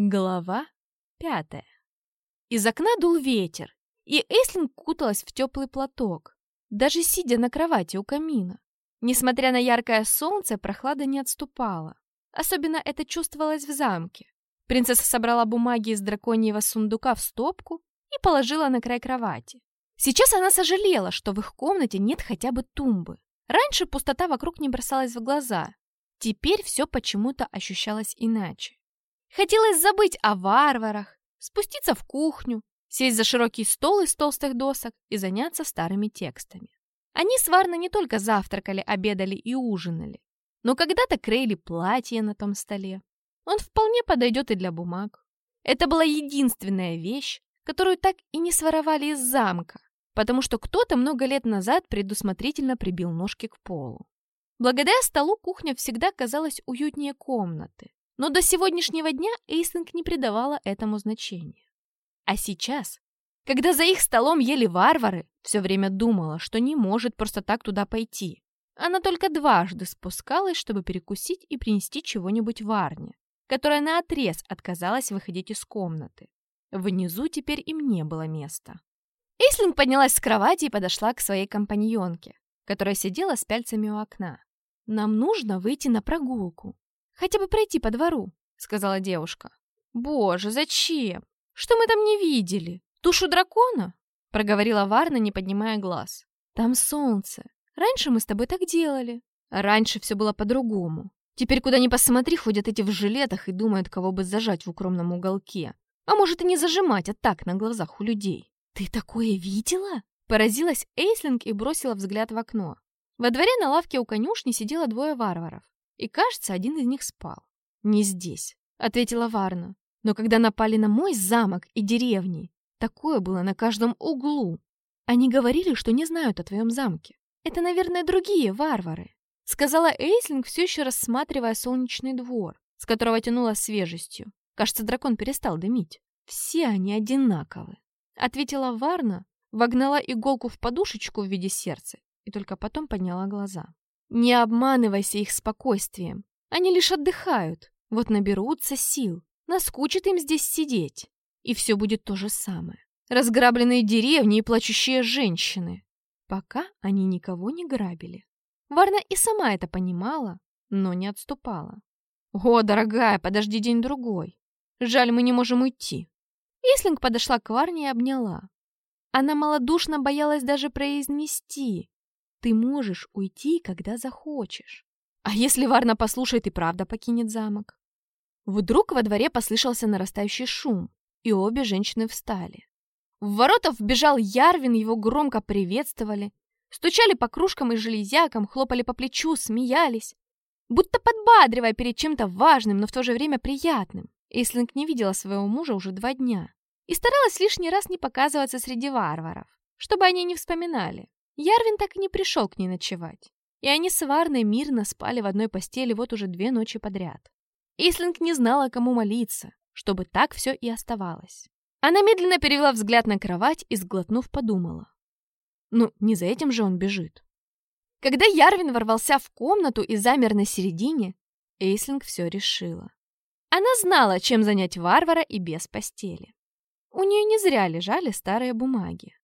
Глава пятая. Из окна дул ветер, и Эйслинг куталась в теплый платок, даже сидя на кровати у камина. Несмотря на яркое солнце, прохлада не отступала. Особенно это чувствовалось в замке. Принцесса собрала бумаги из драконьего сундука в стопку и положила на край кровати. Сейчас она сожалела, что в их комнате нет хотя бы тумбы. Раньше пустота вокруг не бросалась в глаза. Теперь все почему-то ощущалось иначе. Хотелось забыть о варварах, спуститься в кухню, сесть за широкий стол из толстых досок и заняться старыми текстами. Они с Варной не только завтракали, обедали и ужинали, но когда-то крейли платье на том столе. Он вполне подойдет и для бумаг. Это была единственная вещь, которую так и не своровали из замка, потому что кто-то много лет назад предусмотрительно прибил ножки к полу. Благодаря столу кухня всегда казалась уютнее комнаты. Но до сегодняшнего дня Эйслинг не придавала этому значения. А сейчас, когда за их столом ели варвары, все время думала, что не может просто так туда пойти. Она только дважды спускалась, чтобы перекусить и принести чего-нибудь Варне, которая наотрез отказалась выходить из комнаты. Внизу теперь им не было места. Эйслинг поднялась с кровати и подошла к своей компаньонке, которая сидела с пяльцами у окна. «Нам нужно выйти на прогулку. Хотя бы пройти по двору», — сказала девушка. «Боже, зачем? Что мы там не видели? Тушу дракона?» — проговорила Варна, не поднимая глаз. «Там солнце. Раньше мы с тобой так делали. Раньше все было по-другому. Теперь куда ни посмотри, ходят эти в жилетах и думают, кого бы зажать в укромном уголке. А может и не зажимать, а так на глазах у людей. Ты такое видела?» Поразилась Эйслинг и бросила взгляд в окно. Во дворе на лавке у конюшни сидело двое варваров. И, кажется, один из них спал. «Не здесь», — ответила Варна. «Но когда напали на мой замок и деревни, такое было на каждом углу. Они говорили, что не знают о твоем замке. Это, наверное, другие варвары», — сказала Эйслинг, все еще рассматривая солнечный двор, с которого тянуло свежестью. Кажется, дракон перестал дымить. «Все они одинаковы», — ответила Варна, вогнала иголку в подушечку в виде сердца и только потом подняла глаза. Не обманывайся их спокойствием. Они лишь отдыхают. Вот наберутся сил. Наскучит им здесь сидеть. И все будет то же самое. Разграбленные деревни и плачущие женщины. Пока они никого не грабили. Варна и сама это понимала, но не отступала. «О, дорогая, подожди день-другой. Жаль, мы не можем уйти». Ислинг подошла к Варне и обняла. Она малодушно боялась даже произнести ты можешь уйти, когда захочешь. А если Варна послушает и правда покинет замок? Вдруг во дворе послышался нарастающий шум, и обе женщины встали. В ворота вбежал Ярвин, его громко приветствовали, стучали по кружкам и железякам, хлопали по плечу, смеялись, будто подбадривая перед чем-то важным, но в то же время приятным. Эйслинг не видела своего мужа уже два дня и старалась лишний раз не показываться среди варваров, чтобы они не вспоминали. Ярвин так и не пришел к ней ночевать. И они с Варной мирно спали в одной постели вот уже две ночи подряд. Ислинг не знала, кому молиться, чтобы так все и оставалось. Она медленно перевела взгляд на кровать и, сглотнув, подумала. Ну, не за этим же он бежит. Когда Ярвин ворвался в комнату и замер на середине, Эйслинг все решила. Она знала, чем занять варвара и без постели. У нее не зря лежали старые бумаги.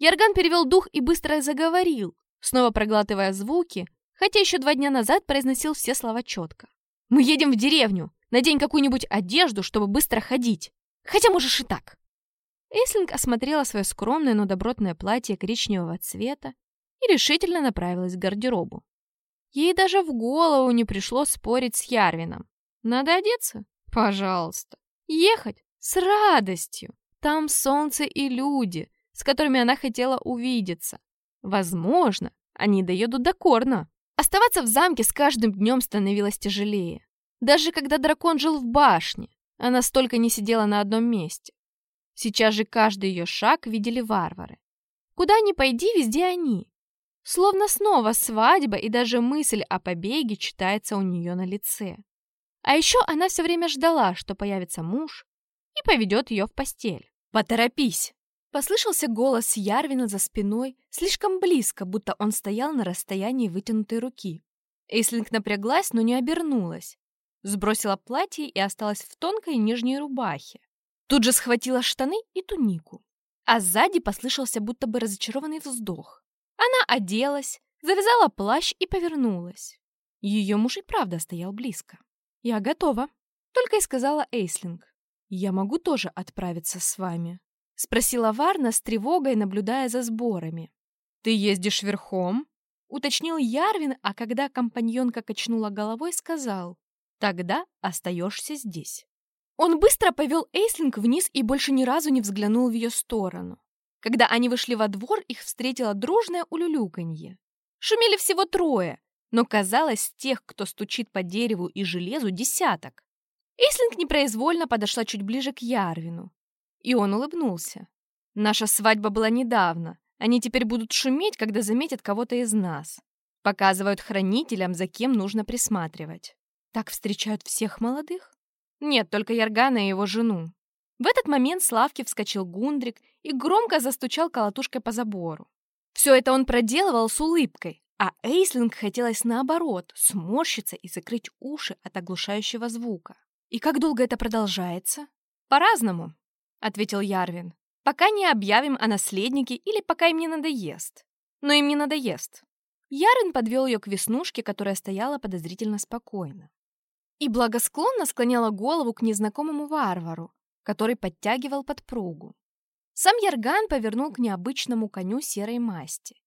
Ярган перевел дух и быстро заговорил, снова проглатывая звуки, хотя еще два дня назад произносил все слова четко. «Мы едем в деревню. Надень какую-нибудь одежду, чтобы быстро ходить. Хотя можешь и так». Эйслинг осмотрела свое скромное, но добротное платье коричневого цвета и решительно направилась к гардеробу. Ей даже в голову не пришло спорить с Ярвином. Надо одеться? Пожалуйста. Ехать? С радостью. Там солнце и люди, с которыми она хотела увидеться. Возможно, они доедут до Корна. Оставаться в замке с каждым днем становилось тяжелее. Даже когда дракон жил в башне, она столько не сидела на одном месте. Сейчас же каждый ее шаг видели варвары. Куда ни пойди, везде они. Словно снова свадьба и даже мысль о побеге читается у нее на лице. А еще она все время ждала, что появится муж и поведет ее в постель. «Поторопись!» Послышался голос Ярвина за спиной, слишком близко, будто он стоял на расстоянии вытянутой руки. Эйслинг напряглась, но не обернулась. Сбросила платье и осталась в тонкой нижней рубахе. Тут же схватила штаны и тунику. А сзади послышался будто бы разочарованный вздох. Она оделась, завязала плащ и повернулась. Ее муж и правда стоял близко. «Я готова», — только и сказала Эйслинг. «Я могу тоже отправиться с вами?» — спросила Варна с тревогой, наблюдая за сборами. «Ты ездишь верхом?» — уточнил Ярвин, а когда компаньонка качнула головой, сказал. «Тогда остаешься здесь». Он быстро повел Эйслинг вниз и больше ни разу не взглянул в ее сторону. Когда они вышли во двор, их встретило дружное улюлюканье. Шумели всего трое, но казалось, тех, кто стучит по дереву и железу, десяток. Эйслинг непроизвольно подошла чуть ближе к Ярвину. И он улыбнулся. «Наша свадьба была недавно. Они теперь будут шуметь, когда заметят кого-то из нас. Показывают хранителям, за кем нужно присматривать. Так встречают всех молодых? Нет, только Яргана и его жену. В этот момент с лавки вскочил Гундрик и громко застучал колотушкой по забору. Все это он проделывал с улыбкой, а Эйслинг хотелось наоборот сморщиться и закрыть уши от оглушающего звука. «И как долго это продолжается?» «По-разному», — ответил Ярвин. «Пока не объявим о наследнике или пока им не надоест. Но им не надоест». Ярвин подвел ее к веснушке, которая стояла подозрительно спокойно. И благосклонно склоняла голову к незнакомому варвару, который подтягивал подпругу. Сам Ярган повернул к необычному коню серой масти.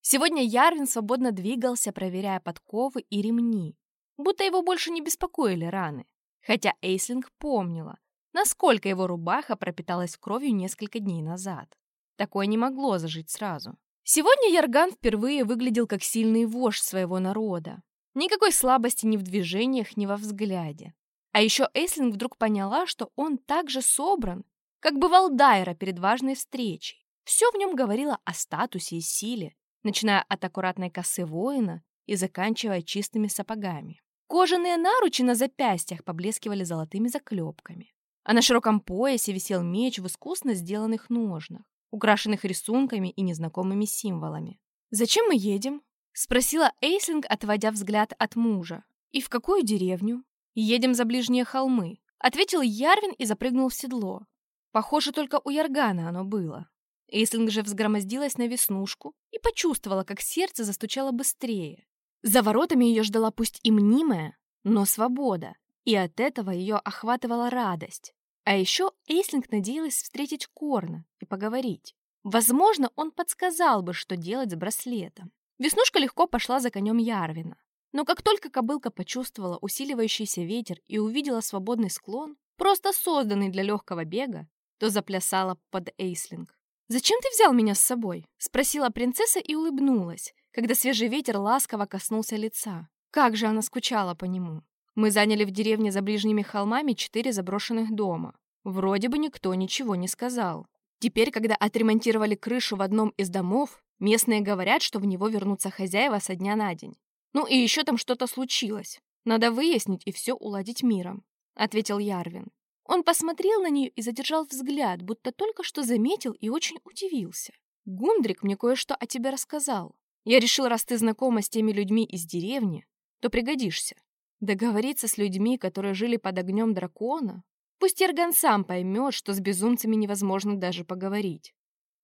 Сегодня Ярвин свободно двигался, проверяя подковы и ремни, будто его больше не беспокоили раны. Хотя Эйслинг помнила, насколько его рубаха пропиталась кровью несколько дней назад. Такое не могло зажить сразу. Сегодня Ярган впервые выглядел как сильный вождь своего народа. Никакой слабости ни в движениях, ни во взгляде. А еще Эйслинг вдруг поняла, что он так же собран, как бывал Дайра перед важной встречей. Все в нем говорило о статусе и силе, начиная от аккуратной косы воина и заканчивая чистыми сапогами. Кожаные наручи на запястьях поблескивали золотыми заклепками, а на широком поясе висел меч в искусно сделанных ножнах, украшенных рисунками и незнакомыми символами. «Зачем мы едем?» — спросила Эйслинг, отводя взгляд от мужа. «И в какую деревню?» «Едем за ближние холмы», — ответил Ярвин и запрыгнул в седло. Похоже, только у Яргана оно было. Эйслинг же взгромоздилась на веснушку и почувствовала, как сердце застучало быстрее. За воротами ее ждала пусть и мнимая, но свобода, и от этого ее охватывала радость. А еще Эйслинг надеялась встретить Корна и поговорить. Возможно, он подсказал бы, что делать с браслетом. Веснушка легко пошла за конем Ярвина. Но как только кобылка почувствовала усиливающийся ветер и увидела свободный склон, просто созданный для легкого бега, то заплясала под Эйслинг. «Зачем ты взял меня с собой?» — спросила принцесса и улыбнулась, когда свежий ветер ласково коснулся лица. Как же она скучала по нему. Мы заняли в деревне за ближними холмами четыре заброшенных дома. Вроде бы никто ничего не сказал. Теперь, когда отремонтировали крышу в одном из домов, местные говорят, что в него вернутся хозяева со дня на день. Ну и еще там что-то случилось. Надо выяснить и все уладить миром», — ответил Ярвин. Он посмотрел на нее и задержал взгляд, будто только что заметил и очень удивился. «Гундрик мне кое-что о тебе рассказал. Я решил, раз ты знакома с теми людьми из деревни, то пригодишься. Договориться с людьми, которые жили под огнем дракона? Пусть Эрган сам поймет, что с безумцами невозможно даже поговорить.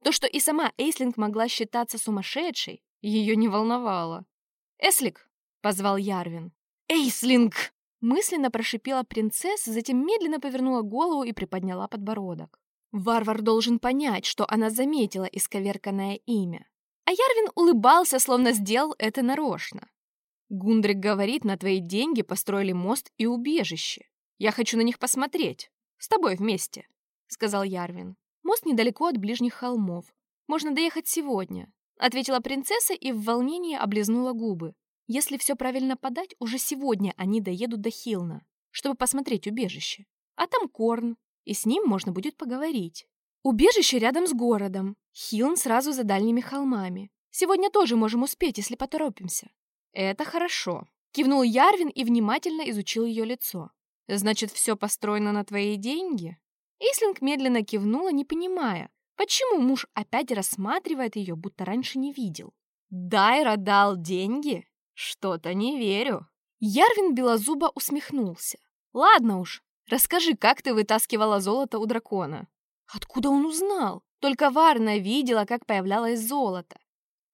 То, что и сама Эйслинг могла считаться сумасшедшей, ее не волновало. «Эслик!» — позвал Ярвин. «Эйслинг!» Мысленно прошипела принцесса, затем медленно повернула голову и приподняла подбородок. Варвар должен понять, что она заметила исковерканное имя. А Ярвин улыбался, словно сделал это нарочно. «Гундрик говорит, на твои деньги построили мост и убежище. Я хочу на них посмотреть. С тобой вместе», — сказал Ярвин. «Мост недалеко от ближних холмов. Можно доехать сегодня», — ответила принцесса и в волнении облизнула губы. Если все правильно подать, уже сегодня они доедут до Хилна, чтобы посмотреть убежище. А там Корн, и с ним можно будет поговорить. Убежище рядом с городом. Хилн сразу за дальними холмами. Сегодня тоже можем успеть, если поторопимся. Это хорошо. Кивнул Ярвин и внимательно изучил ее лицо. Значит, все построено на твои деньги? Ислинг медленно кивнула, не понимая, почему муж опять рассматривает ее, будто раньше не видел. Дайра дал деньги? Что-то не верю. Ярвин белозубо усмехнулся. «Ладно уж, расскажи, как ты вытаскивала золото у дракона?» Откуда он узнал? Только Варна видела, как появлялось золото.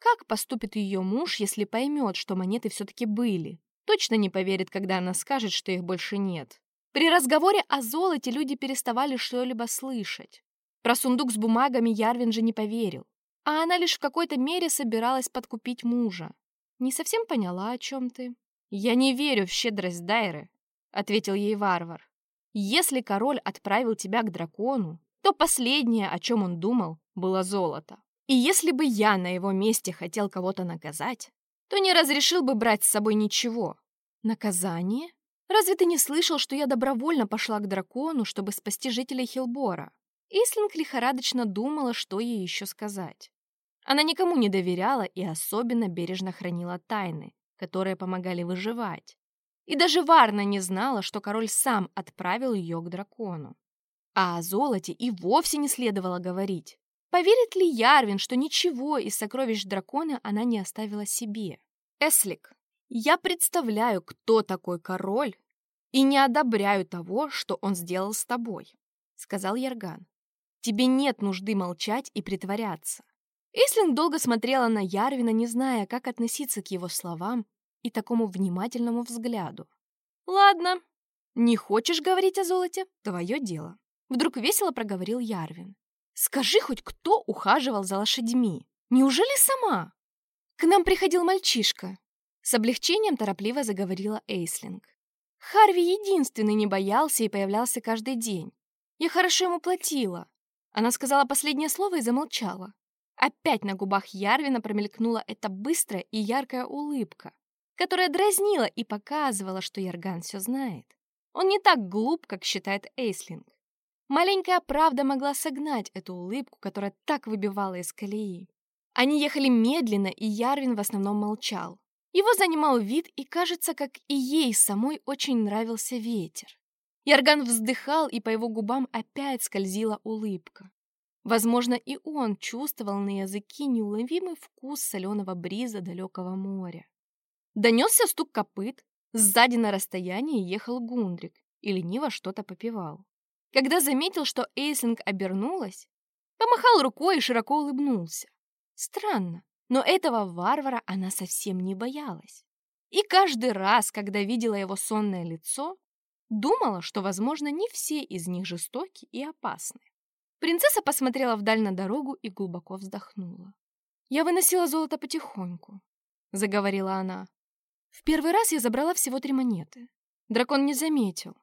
Как поступит ее муж, если поймет, что монеты все-таки были? Точно не поверит, когда она скажет, что их больше нет. При разговоре о золоте люди переставали что-либо слышать. Про сундук с бумагами Ярвин же не поверил. А она лишь в какой-то мере собиралась подкупить мужа. Не совсем поняла, о чем ты. «Я не верю в щедрость Дайры», — ответил ей варвар. «Если король отправил тебя к дракону, то последнее, о чем он думал, было золото. И если бы я на его месте хотел кого-то наказать, то не разрешил бы брать с собой ничего. Наказание? Разве ты не слышал, что я добровольно пошла к дракону, чтобы спасти жителей Хилбора? Ислинг лихорадочно думала, что ей еще сказать. Она никому не доверяла и особенно бережно хранила тайны, которые помогали выживать. И даже Варна не знала, что король сам отправил ее к дракону. А о золоте и вовсе не следовало говорить. Поверит ли Ярвин, что ничего из сокровищ дракона она не оставила себе? Эслик, я представляю, кто такой король, и не одобряю того, что он сделал с тобой, сказал Ярган. Тебе нет нужды молчать и притворяться. Эслин долго смотрела на Ярвина, не зная, как относиться к его словам и такому внимательному взгляду. «Ладно, не хочешь говорить о золоте? Твое дело. Вдруг весело проговорил Ярвин. «Скажи хоть, кто ухаживал за лошадьми? Неужели сама?» «К нам приходил мальчишка», — с облегчением торопливо заговорила Эйслинг. «Харви единственный не боялся и появлялся каждый день. Я хорошо ему платила». Она сказала последнее слово и замолчала. Опять на губах Ярвина промелькнула эта быстрая и яркая улыбка, которая дразнила и показывала, что Ярган все знает. Он не так глуп, как считает Эйслинг. Маленькая правда могла согнать эту улыбку, которая так выбивала из колеи. Они ехали медленно, и Ярвин в основном молчал. Его занимал вид, и, кажется, как и ей самой очень нравился ветер. Ярган вздыхал, и по его губам опять скользила улыбка. Возможно, и он чувствовал на языке неуловимый вкус соленого бриза далекого моря. Донесся стук копыт, сзади на расстоянии ехал Гундрик и лениво что-то попивал. Когда заметил, что Эйслинг обернулась, помахал рукой и широко улыбнулся. Странно, но этого варвара она совсем не боялась. И каждый раз, когда видела его сонное лицо, думала, что, возможно, не все из них жестоки и опасны. Принцесса посмотрела вдаль на дорогу и глубоко вздохнула. «Я выносила золото потихоньку», — заговорила она. «В первый раз я забрала всего три монеты. Дракон не заметил.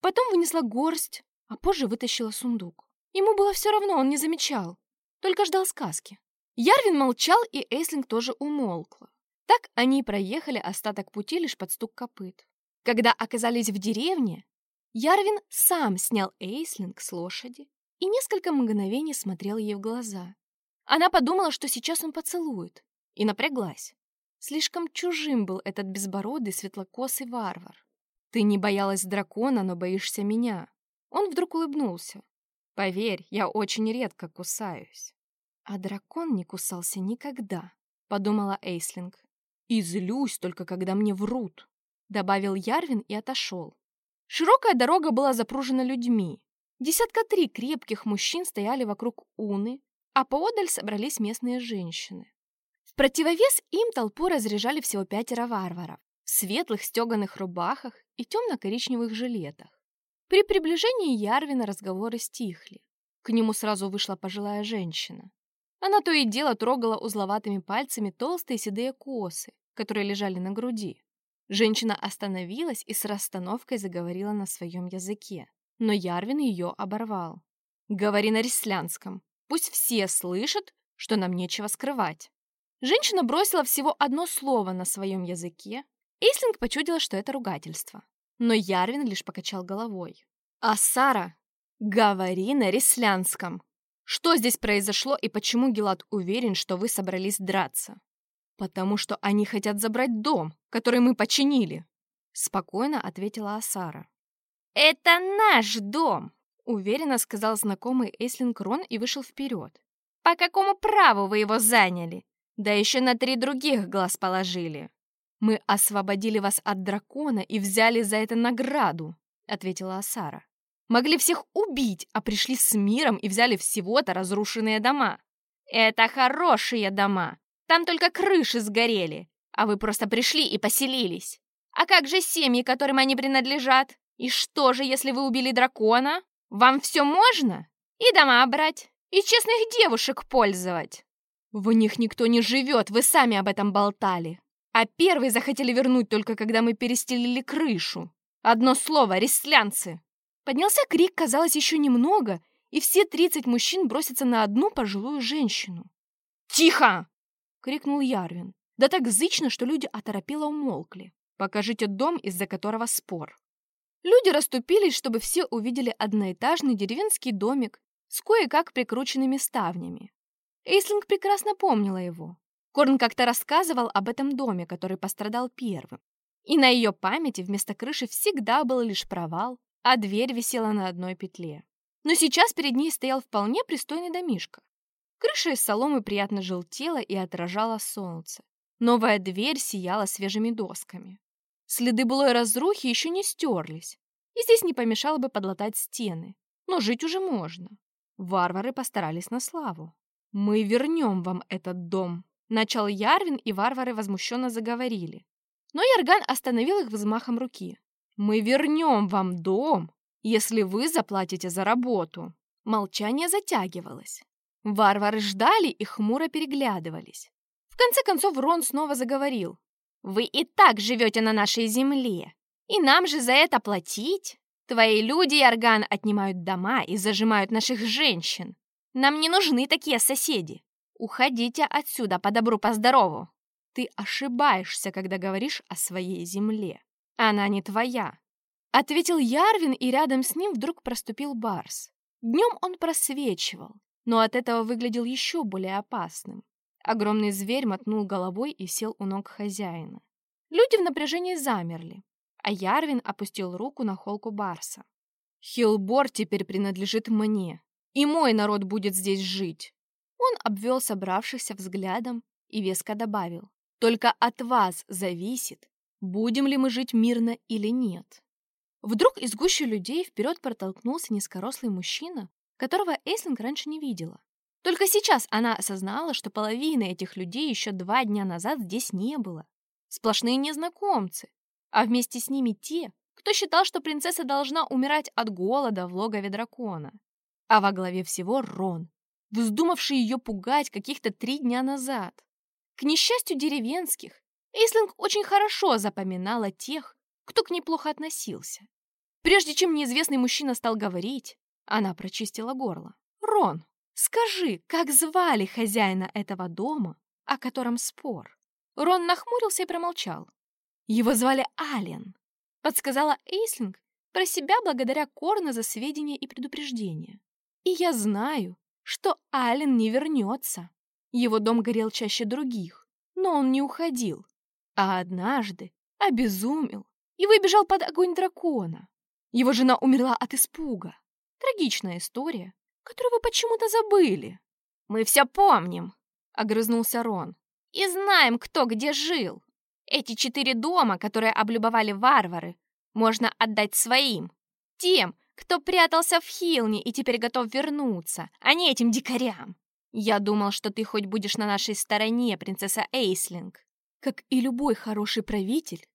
Потом вынесла горсть, а позже вытащила сундук. Ему было все равно, он не замечал, только ждал сказки. Ярвин молчал, и Эйслинг тоже умолкла. Так они проехали остаток пути лишь под стук копыт. Когда оказались в деревне, Ярвин сам снял Эйслинг с лошади и несколько мгновений смотрел ей в глаза. Она подумала, что сейчас он поцелует, и напряглась. Слишком чужим был этот безбородый светлокосый варвар. «Ты не боялась дракона, но боишься меня», он вдруг улыбнулся. «Поверь, я очень редко кусаюсь». «А дракон не кусался никогда», — подумала Эйслинг. «И злюсь только, когда мне врут», — добавил Ярвин и отошел. Широкая дорога была запружена людьми. Десятка три крепких мужчин стояли вокруг Уны, а поодаль собрались местные женщины. В противовес им толпу разряжали всего пятеро варваров в светлых стеганых рубахах и темно-коричневых жилетах. При приближении Ярвина разговоры стихли. К нему сразу вышла пожилая женщина. Она то и дело трогала узловатыми пальцами толстые седые косы, которые лежали на груди. Женщина остановилась и с расстановкой заговорила на своем языке. Но Ярвин ее оборвал. «Говори на рислянском. Пусть все слышат, что нам нечего скрывать». Женщина бросила всего одно слово на своем языке. Эйслинг почудила, что это ругательство но Ярвин лишь покачал головой. «А Сара, говори на рислянском. Что здесь произошло и почему Гелат уверен, что вы собрались драться?» «Потому что они хотят забрать дом, который мы починили», — спокойно ответила Асара. «Это наш дом», — уверенно сказал знакомый Эйслинг Рон и вышел вперед. «По какому праву вы его заняли? Да еще на три других глаз положили». «Мы освободили вас от дракона и взяли за это награду», — ответила Асара. «Могли всех убить, а пришли с миром и взяли всего-то разрушенные дома». «Это хорошие дома. Там только крыши сгорели, а вы просто пришли и поселились. А как же семьи, которым они принадлежат? И что же, если вы убили дракона? Вам все можно? И дома брать, и честных девушек пользовать. В них никто не живет, вы сами об этом болтали. А первые захотели вернуть только когда мы перестелили крышу. Одно слово — рестлянцы. Поднялся крик, казалось, еще немного, и все тридцать мужчин бросятся на одну пожилую женщину. «Тихо!» — крикнул Ярвин. Да так зычно, что люди оторопело умолкли. «Покажите дом, из-за которого спор». Люди расступились, чтобы все увидели одноэтажный деревенский домик с кое-как прикрученными ставнями. Эйслинг прекрасно помнила его. Корн как-то рассказывал об этом доме, который пострадал первым. И на ее памяти вместо крыши всегда был лишь провал, а дверь висела на одной петле. Но сейчас перед ней стоял вполне пристойный домишко. Крыша из соломы приятно желтела и отражала солнце. Новая дверь сияла свежими досками. Следы былой разрухи еще не стерлись, и здесь не помешало бы подлатать стены, но жить уже можно. Варвары постарались на славу. «Мы вернем вам этот дом», — начал Ярвин, и варвары возмущенно заговорили. Но Ярган остановил их взмахом руки. «Мы вернем вам дом, если вы заплатите за работу». Молчание затягивалось. Варвары ждали и хмуро переглядывались. В конце концов Рон снова заговорил. «Вы и так живете на нашей земле, и нам же за это платить? Твои люди, Ярган, отнимают дома и зажимают наших женщин. Нам не нужны такие соседи. Уходите отсюда по добру, по здорову. Ты ошибаешься, когда говоришь о своей земле. Она не твоя. Ответил Ярвин, и рядом с ним вдруг проступил Барс. Днем он просвечивал, но от этого выглядел еще более опасным. Огромный зверь мотнул головой и сел у ног хозяина. Люди в напряжении замерли, а Ярвин опустил руку на холку Барса. «Хилбор теперь принадлежит мне и мой народ будет здесь жить. Он обвел собравшихся взглядом и веско добавил. Только от вас зависит, будем ли мы жить мирно или нет. Вдруг из гущи людей вперед протолкнулся низкорослый мужчина, которого Эйслинг раньше не видела. Только сейчас она осознала, что половины этих людей еще два дня назад здесь не было. Сплошные незнакомцы, а вместе с ними те, кто считал, что принцесса должна умирать от голода в логове дракона. А во главе всего Рон, вздумавший ее пугать каких-то три дня назад. К несчастью деревенских, Эйслинг очень хорошо запоминала тех, кто к ней плохо относился. Прежде чем неизвестный мужчина стал говорить, она прочистила горло. «Рон, скажи, как звали хозяина этого дома, о котором спор?» Рон нахмурился и промолчал. «Его звали Ален», — подсказала Эйслинг про себя благодаря Корна за сведения и предупреждения. И я знаю, что Ален не вернется. Его дом горел чаще других, но он не уходил. А однажды обезумел и выбежал под огонь дракона. Его жена умерла от испуга. Трагичная история, которую вы почему-то забыли. «Мы все помним», — огрызнулся Рон. «И знаем, кто где жил. Эти четыре дома, которые облюбовали варвары, можно отдать своим. Тем, кто прятался в Хилне и теперь готов вернуться, а не этим дикарям. Я думал, что ты хоть будешь на нашей стороне, принцесса Эйслинг. Как и любой хороший правитель,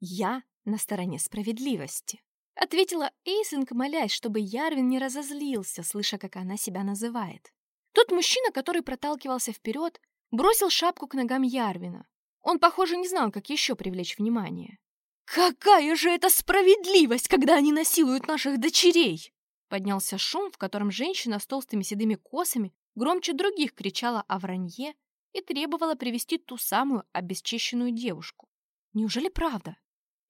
я на стороне справедливости. Ответила Эйслинг, молясь, чтобы Ярвин не разозлился, слыша, как она себя называет. Тот мужчина, который проталкивался вперед, бросил шапку к ногам Ярвина. Он, похоже, не знал, как еще привлечь внимание. «Какая же это справедливость, когда они насилуют наших дочерей!» Поднялся шум, в котором женщина с толстыми седыми косами громче других кричала о вранье и требовала привести ту самую обесчищенную девушку. Неужели правда?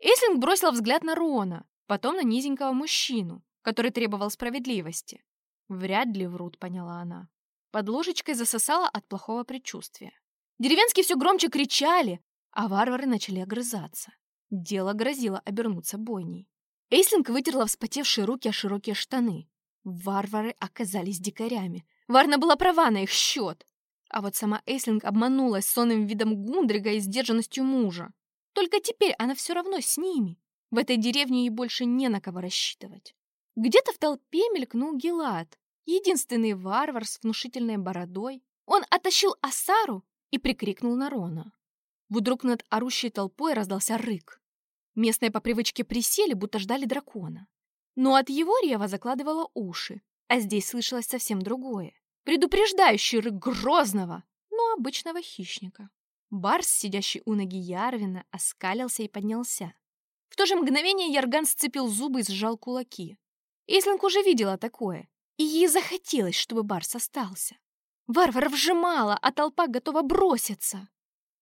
Эйслинг бросила взгляд на Рона, потом на низенького мужчину, который требовал справедливости. Вряд ли врут, поняла она. Под ложечкой засосала от плохого предчувствия. Деревенские все громче кричали, а варвары начали огрызаться. Дело грозило обернуться бойней. Эйслинг вытерла вспотевшие руки о широкие штаны. Варвары оказались дикарями. Варна была права на их счет. А вот сама Эйслинг обманулась сонным видом Гундрига и сдержанностью мужа. Только теперь она все равно с ними. В этой деревне ей больше не на кого рассчитывать. Где-то в толпе мелькнул Гелат, единственный варвар с внушительной бородой. Он оттащил Асару и прикрикнул на Рона. Вдруг над орущей толпой раздался рык. Местные по привычке присели, будто ждали дракона. Но от его рева закладывало уши, а здесь слышалось совсем другое. Предупреждающий рык грозного, но обычного хищника. Барс, сидящий у ноги Ярвина, оскалился и поднялся. В то же мгновение Ярган сцепил зубы и сжал кулаки. Ислинг уже видела такое, и ей захотелось, чтобы Барс остался. Варвара вжимала, а толпа готова броситься.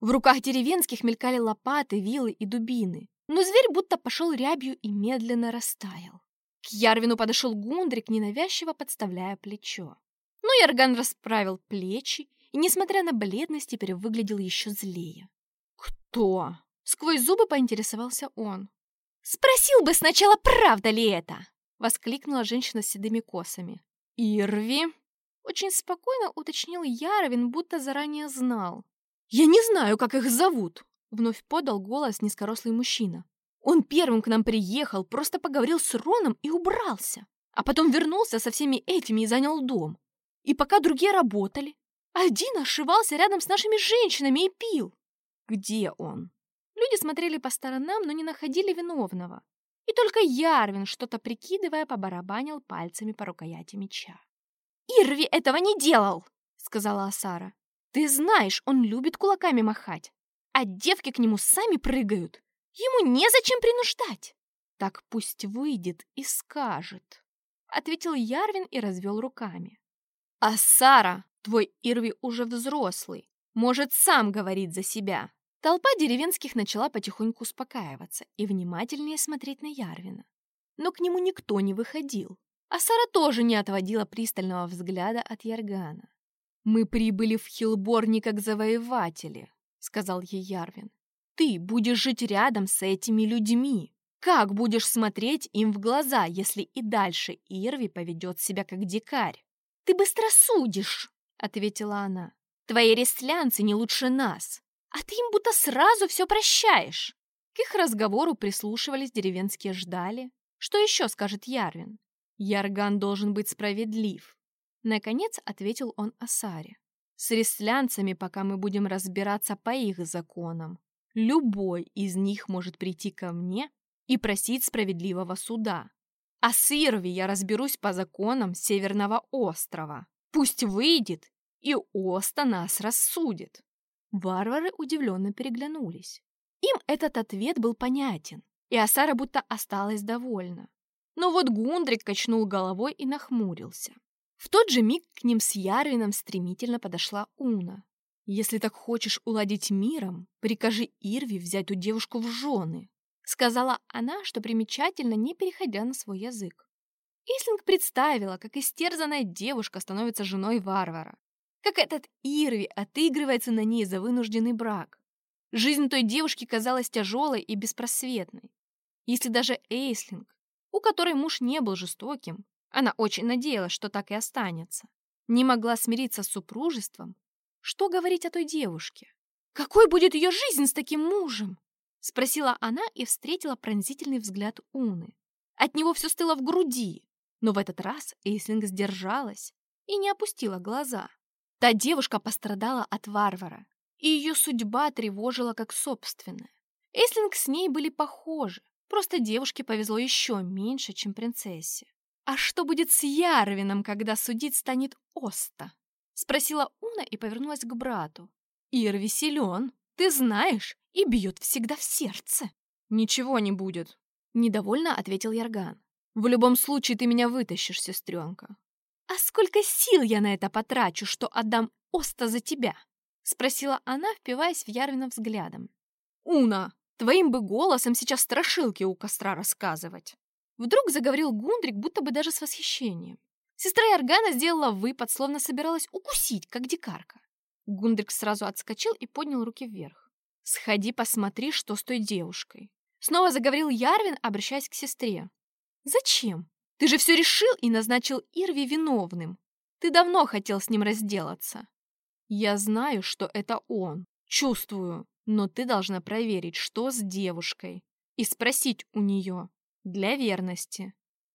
В руках деревенских мелькали лопаты, вилы и дубины, но зверь будто пошел рябью и медленно растаял. К Ярвину подошел Гундрик, ненавязчиво подставляя плечо. Но Ярган расправил плечи и, несмотря на бледность, теперь выглядел еще злее. «Кто?» — сквозь зубы поинтересовался он. «Спросил бы сначала, правда ли это!» — воскликнула женщина с седыми косами. «Ирви?» — очень спокойно уточнил Яровин, будто заранее знал. «Я не знаю, как их зовут!» — вновь подал голос низкорослый мужчина. «Он первым к нам приехал, просто поговорил с Роном и убрался, а потом вернулся со всеми этими и занял дом. И пока другие работали, один ошивался рядом с нашими женщинами и пил. Где он? Люди смотрели по сторонам, но не находили виновного. И только Ярвин, что-то прикидывая, побарабанил пальцами по рукояти меча. «Ирви этого не делал!» — сказала Асара. «Ты знаешь, он любит кулаками махать, а девки к нему сами прыгают. Ему незачем принуждать!» «Так пусть выйдет и скажет», — ответил Ярвин и развел руками. «Асара, твой Ирви уже взрослый, может сам говорить за себя. Толпа деревенских начала потихоньку успокаиваться и внимательнее смотреть на Ярвина. Но к нему никто не выходил. А Сара тоже не отводила пристального взгляда от Яргана. «Мы прибыли в Хилбор как завоеватели», — сказал ей Ярвин. «Ты будешь жить рядом с этими людьми. Как будешь смотреть им в глаза, если и дальше Ирви поведет себя как дикарь?» «Ты быстро судишь», — ответила она. «Твои рестлянцы не лучше нас а ты им будто сразу все прощаешь. К их разговору прислушивались деревенские ждали. Что еще скажет Ярвин? Ярган должен быть справедлив. Наконец ответил он Асаре. С рестлянцами пока мы будем разбираться по их законам. Любой из них может прийти ко мне и просить справедливого суда. А с Ирви я разберусь по законам Северного острова. Пусть выйдет, и Оста нас рассудит. Варвары удивленно переглянулись. Им этот ответ был понятен, и Асара будто осталась довольна. Но вот Гундрик качнул головой и нахмурился. В тот же миг к ним с Ярвином стремительно подошла Уна. «Если так хочешь уладить миром, прикажи Ирви взять ту девушку в жены», сказала она, что примечательно, не переходя на свой язык. Ислинг представила, как истерзанная девушка становится женой варвара как этот Ирви отыгрывается на ней за вынужденный брак. Жизнь той девушки казалась тяжелой и беспросветной. Если даже Эйслинг, у которой муж не был жестоким, она очень надеялась, что так и останется, не могла смириться с супружеством, что говорить о той девушке? Какой будет ее жизнь с таким мужем? Спросила она и встретила пронзительный взгляд Уны. От него все стыло в груди, но в этот раз Эйслинг сдержалась и не опустила глаза. Та девушка пострадала от варвара, и ее судьба тревожила как собственная. Эслинг с ней были похожи, просто девушке повезло еще меньше, чем принцессе. «А что будет с Ярвином, когда судить станет Оста?» — спросила Уна и повернулась к брату. «Ирви силен, ты знаешь, и бьет всегда в сердце». «Ничего не будет», — недовольно ответил Ярган. «В любом случае ты меня вытащишь, сестренка. «А сколько сил я на это потрачу, что отдам Оста за тебя?» — спросила она, впиваясь в Ярвина взглядом. «Уна, твоим бы голосом сейчас страшилки у костра рассказывать!» Вдруг заговорил Гундрик, будто бы даже с восхищением. Сестра Яргана сделала выпад, словно собиралась укусить, как дикарка. Гундрик сразу отскочил и поднял руки вверх. «Сходи, посмотри, что с той девушкой». Снова заговорил Ярвин, обращаясь к сестре. «Зачем? Ты же все решил и назначил Ирви виновным. Ты давно хотел с ним разделаться. Я знаю, что это он. Чувствую. Но ты должна проверить, что с девушкой, и спросить у нее для верности.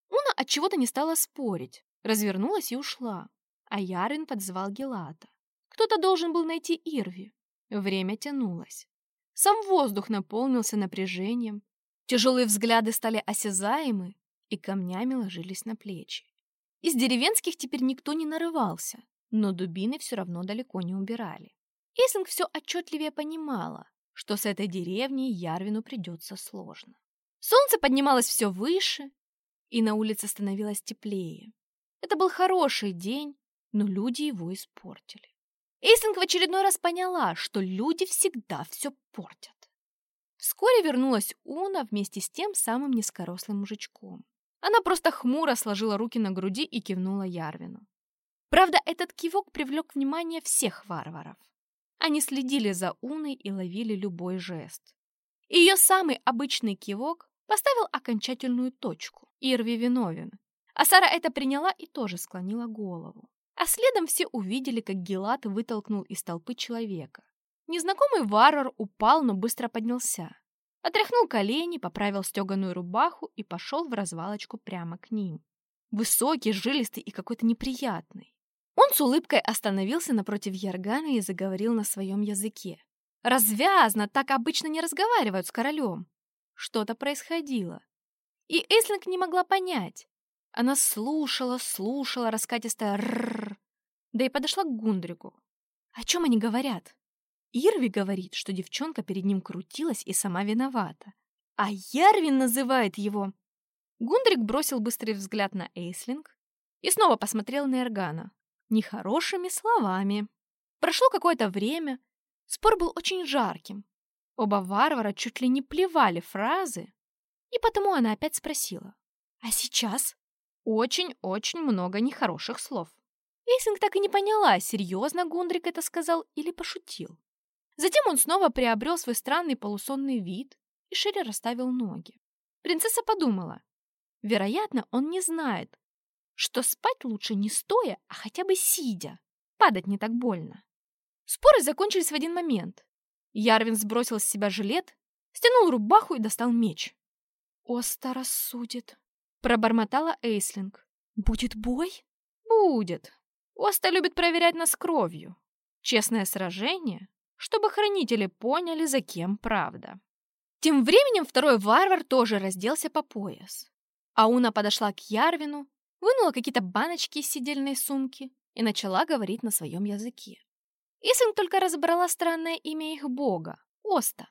Уна от чего-то не стала спорить, развернулась и ушла. А Ярин подзвал Гелата. Кто-то должен был найти Ирви. Время тянулось. Сам воздух наполнился напряжением. Тяжелые взгляды стали осязаемы и камнями ложились на плечи. Из деревенских теперь никто не нарывался, но дубины все равно далеко не убирали. Ислинг все отчетливее понимала, что с этой деревней Ярвину придется сложно. Солнце поднималось все выше, и на улице становилось теплее. Это был хороший день, но люди его испортили. Эйслинг в очередной раз поняла, что люди всегда все портят. Вскоре вернулась Уна вместе с тем самым низкорослым мужичком. Она просто хмуро сложила руки на груди и кивнула Ярвину. Правда, этот кивок привлек внимание всех варваров. Они следили за Уной и ловили любой жест. Ее самый обычный кивок поставил окончательную точку. Ирви виновен. А Сара это приняла и тоже склонила голову. А следом все увидели, как Гелат вытолкнул из толпы человека. Незнакомый варвар упал, но быстро поднялся. Отряхнул колени, поправил стеганую рубаху и пошел в развалочку прямо к ним. Высокий, жилистый и какой-то неприятный. Он с улыбкой остановился напротив Яргана и заговорил на своем языке. Развязно, так обычно не разговаривают с королем. Что-то происходило. И Эслинг не могла понять. Она слушала, слушала раскатистое «рррр», да и подошла к Гундрику. О чем они говорят? Ирви говорит, что девчонка перед ним крутилась и сама виновата. А Ярвин называет его... Гундрик бросил быстрый взгляд на Эйслинг и снова посмотрел на Эргана. Нехорошими словами. Прошло какое-то время. Спор был очень жарким. Оба варвара чуть ли не плевали фразы. И потому она опять спросила. «А сейчас?» Очень-очень много нехороших слов. Эйсинг так и не поняла, серьезно Гундрик это сказал или пошутил. Затем он снова приобрел свой странный полусонный вид и шире расставил ноги. Принцесса подумала. Вероятно, он не знает, что спать лучше не стоя, а хотя бы сидя. Падать не так больно. Споры закончились в один момент. Ярвин сбросил с себя жилет, стянул рубаху и достал меч. «Оста рассудит», — пробормотала Эйслинг. «Будет бой?» «Будет. Оста любит проверять нас кровью. Честное сражение чтобы хранители поняли, за кем правда. Тем временем второй варвар тоже разделся по пояс. Ауна подошла к Ярвину, вынула какие-то баночки из сидельной сумки и начала говорить на своем языке. Ислинг только разобрала странное имя их бога — Оста.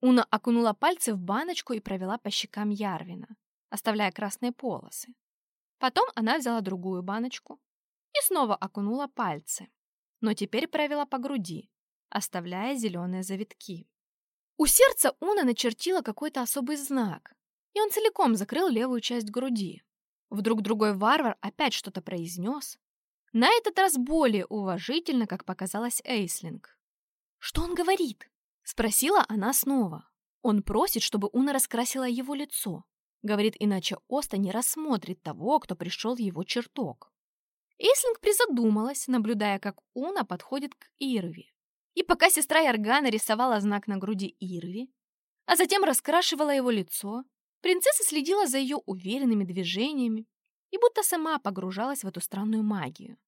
Уна окунула пальцы в баночку и провела по щекам Ярвина, оставляя красные полосы. Потом она взяла другую баночку и снова окунула пальцы, но теперь провела по груди, оставляя зеленые завитки. У сердца Уна начертила какой-то особый знак, и он целиком закрыл левую часть груди. Вдруг другой варвар опять что-то произнес, на этот раз более уважительно, как показалось Эйслинг. «Что он говорит?» — спросила она снова. Он просит, чтобы Уна раскрасила его лицо. Говорит, иначе Оста не рассмотрит того, кто пришел в его чертог. Эйслинг призадумалась, наблюдая, как Уна подходит к Ирви. И пока сестра Яргана рисовала знак на груди Ирви, а затем раскрашивала его лицо, принцесса следила за ее уверенными движениями и будто сама погружалась в эту странную магию.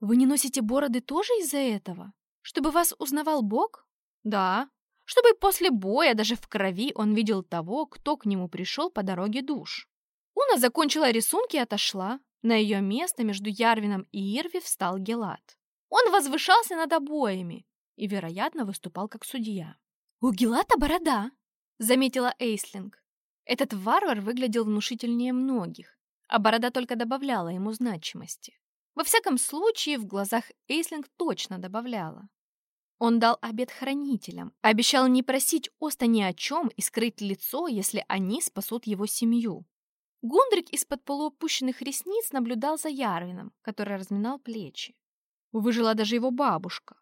«Вы не носите бороды тоже из-за этого? Чтобы вас узнавал Бог?» «Да, чтобы после боя, даже в крови, он видел того, кто к нему пришел по дороге душ». Уна закончила рисунки и отошла. На ее место между Ярвином и Ирви встал Гелат. Он возвышался над обоями, и, вероятно, выступал как судья. «У Гелата борода!» — заметила Эйслинг. Этот варвар выглядел внушительнее многих, а борода только добавляла ему значимости. Во всяком случае, в глазах Эйслинг точно добавляла. Он дал обед хранителям, обещал не просить Оста ни о чем и скрыть лицо, если они спасут его семью. Гундрик из-под полуопущенных ресниц наблюдал за Ярвином, который разминал плечи. Выжила даже его бабушка.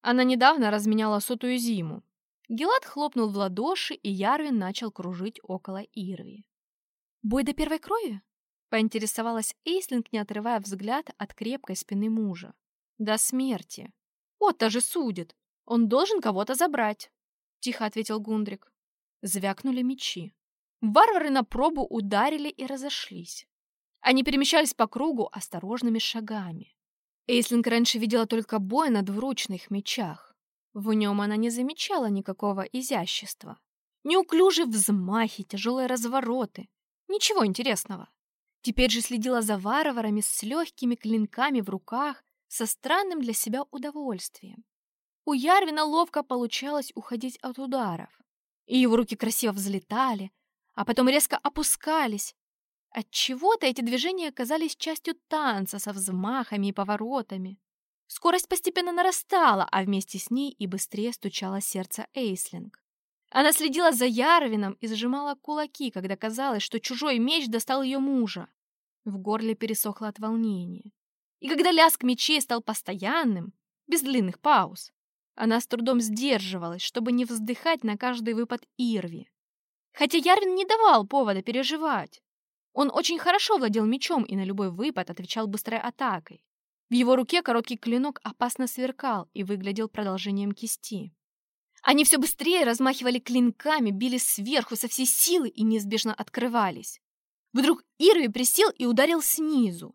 Она недавно разменяла сотую зиму. Гелат хлопнул в ладоши, и Ярвин начал кружить около Ирви. «Бой до первой крови?» — поинтересовалась Эйслинг, не отрывая взгляд от крепкой спины мужа. «До смерти. Отто же судит. Он должен кого-то забрать». тихо ответил Гундрик. Звякнули мечи. Варвары на пробу ударили и разошлись. Они перемещались по кругу осторожными шагами. Эйслинг раньше видела только бой на двуручных мечах. В нем она не замечала никакого изящества. Неуклюжие взмахи, тяжелые развороты. Ничего интересного. Теперь же следила за варварами с легкими клинками в руках, со странным для себя удовольствием. У Ярвина ловко получалось уходить от ударов, и его руки красиво взлетали, а потом резко опускались. От чего-то эти движения оказались частью танца со взмахами и поворотами. Скорость постепенно нарастала, а вместе с ней и быстрее стучало сердце Эйслинг. Она следила за Ярвином и сжимала кулаки, когда казалось, что чужой меч достал ее мужа. В горле пересохло от волнения. И когда лязг мечей стал постоянным, без длинных пауз, она с трудом сдерживалась, чтобы не вздыхать на каждый выпад Ирви. Хотя Ярвин не давал повода переживать. Он очень хорошо владел мечом и на любой выпад отвечал быстрой атакой. В его руке короткий клинок опасно сверкал и выглядел продолжением кисти. Они все быстрее размахивали клинками, били сверху со всей силы и неизбежно открывались. Вдруг Ирви присел и ударил снизу.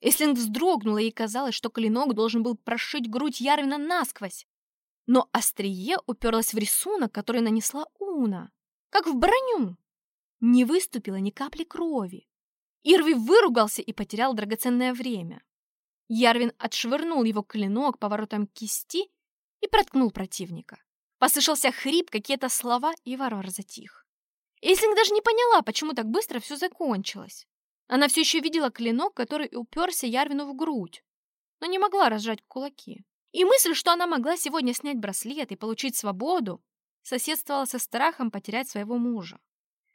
Эслинг вздрогнула, и казалось, что клинок должен был прошить грудь Ярвина насквозь. Но острие уперлось в рисунок, который нанесла Уна, как в броню. Не выступило ни капли крови. Ирви выругался и потерял драгоценное время. Ярвин отшвырнул его клинок поворотом кисти и проткнул противника. Послышался хрип, какие-то слова, и варвар затих. Эйслинг даже не поняла, почему так быстро все закончилось. Она все еще видела клинок, который уперся Ярвину в грудь, но не могла разжать кулаки. И мысль, что она могла сегодня снять браслет и получить свободу, соседствовала со страхом потерять своего мужа.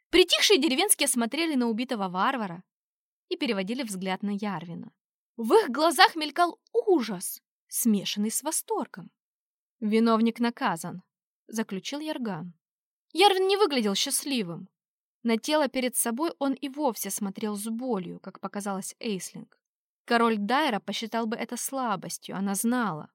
Притихшие деревенские смотрели на убитого варвара и переводили взгляд на Ярвина. В их глазах мелькал ужас, смешанный с восторгом. Виновник наказан, заключил Ярган. Ярвин не выглядел счастливым. На тело перед собой он и вовсе смотрел с болью, как показалось Эйслинг. Король Дайра посчитал бы это слабостью, она знала.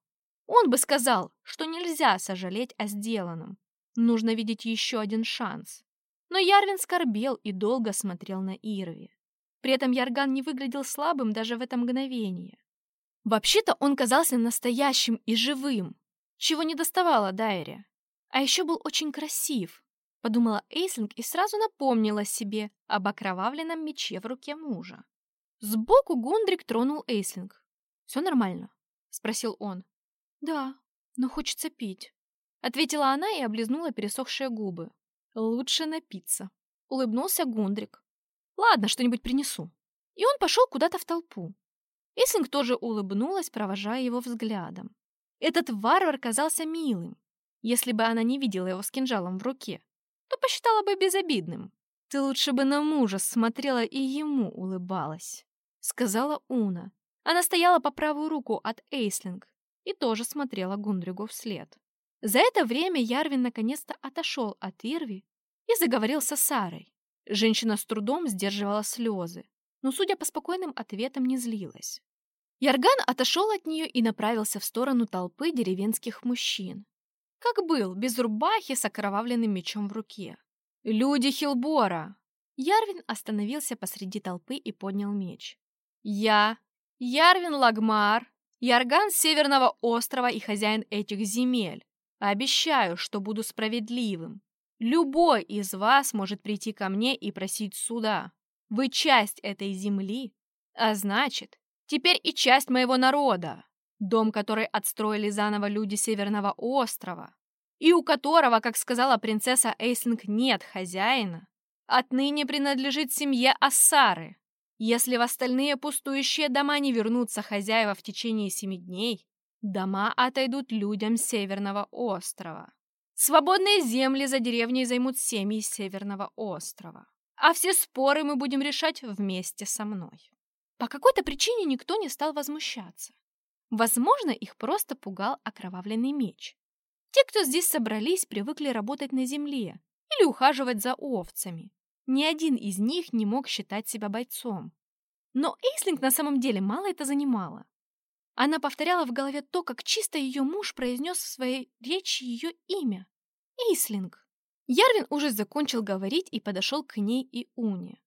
Он бы сказал, что нельзя сожалеть о сделанном. Нужно видеть еще один шанс. Но Ярвин скорбел и долго смотрел на Ирви. При этом Ярган не выглядел слабым даже в это мгновение. Вообще-то он казался настоящим и живым, чего не доставало Дайре. А еще был очень красив, подумала Эйслинг и сразу напомнила себе об окровавленном мече в руке мужа. Сбоку Гундрик тронул Эйслинг. «Все нормально?» — спросил он. «Да, но хочется пить», — ответила она и облизнула пересохшие губы. «Лучше напиться», — улыбнулся Гундрик. «Ладно, что-нибудь принесу». И он пошел куда-то в толпу. Эйслинг тоже улыбнулась, провожая его взглядом. Этот варвар казался милым, если бы она не видела его с кинжалом в руке, посчитала бы безобидным. «Ты лучше бы на мужа смотрела и ему улыбалась», — сказала Уна. Она стояла по правую руку от Эйслинг и тоже смотрела Гундригу вслед. За это время Ярвин наконец-то отошел от Ирви и заговорил со Сарой. Женщина с трудом сдерживала слезы, но, судя по спокойным ответам, не злилась. Ярган отошел от нее и направился в сторону толпы деревенских мужчин, как был, без рубахи с окровавленным мечом в руке. «Люди Хилбора!» Ярвин остановился посреди толпы и поднял меч. «Я, Ярвин Лагмар, Ярган Северного острова и хозяин этих земель, обещаю, что буду справедливым. Любой из вас может прийти ко мне и просить суда. Вы часть этой земли, а значит, теперь и часть моего народа дом, который отстроили заново люди Северного острова, и у которого, как сказала принцесса Эйслинг, нет хозяина, отныне принадлежит семье Ассары. Если в остальные пустующие дома не вернутся хозяева в течение семи дней, дома отойдут людям Северного острова. Свободные земли за деревней займут семьи Северного острова. А все споры мы будем решать вместе со мной. По какой-то причине никто не стал возмущаться. Возможно, их просто пугал окровавленный меч. Те, кто здесь собрались, привыкли работать на земле или ухаживать за овцами. Ни один из них не мог считать себя бойцом. Но Эйслинг на самом деле мало это занимало. Она повторяла в голове то, как чисто ее муж произнес в своей речи ее имя. Эйслинг!» Ярвин уже закончил говорить и подошел к ней и Уне.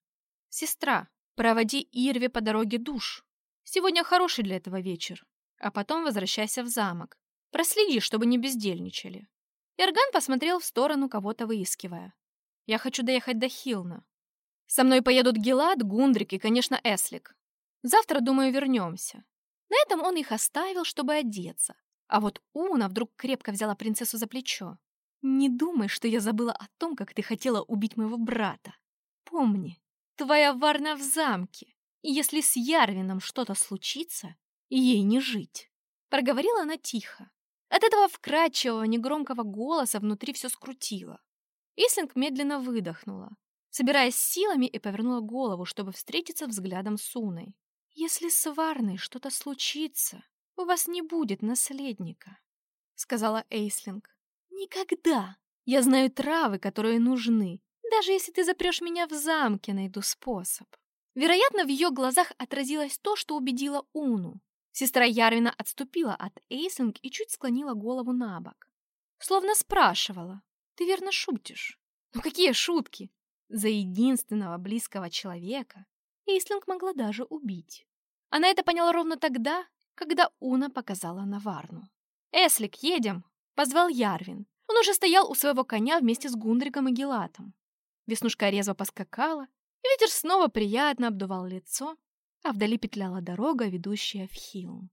«Сестра, проводи Ирве по дороге душ. Сегодня хороший для этого вечер. А потом возвращайся в замок. Проследи, чтобы не бездельничали». Эрган посмотрел в сторону, кого-то выискивая. «Я хочу доехать до Хилна. Со мной поедут Гелад, Гундрик и, конечно, Эслик. Завтра, думаю, вернемся». На этом он их оставил, чтобы одеться. А вот Уна вдруг крепко взяла принцессу за плечо. «Не думай, что я забыла о том, как ты хотела убить моего брата. Помни, твоя Варна в замке, и если с Ярвином что-то случится, ей не жить». Проговорила она тихо. От этого вкрадчивого, негромкого голоса внутри все скрутило. Ислинг медленно выдохнула, собираясь силами и повернула голову, чтобы встретиться взглядом с Уной. «Если с Варной что-то случится, у вас не будет наследника», — сказала Эйслинг. «Никогда! Я знаю травы, которые нужны. Даже если ты запрешь меня в замке, найду способ». Вероятно, в ее глазах отразилось то, что убедило Уну. Сестра Ярвина отступила от Эйсинг и чуть склонила голову на бок. Словно спрашивала, «Ты верно шутишь?» «Ну какие шутки?» За единственного близкого человека Эйслинг могла даже убить. Она это поняла ровно тогда, когда Уна показала на Варну. «Эслик, едем!» — позвал Ярвин. Он уже стоял у своего коня вместе с Гундриком и Гелатом. Веснушка резво поскакала, и ветер снова приятно обдувал лицо, а вдали петляла дорога, ведущая в Хилм.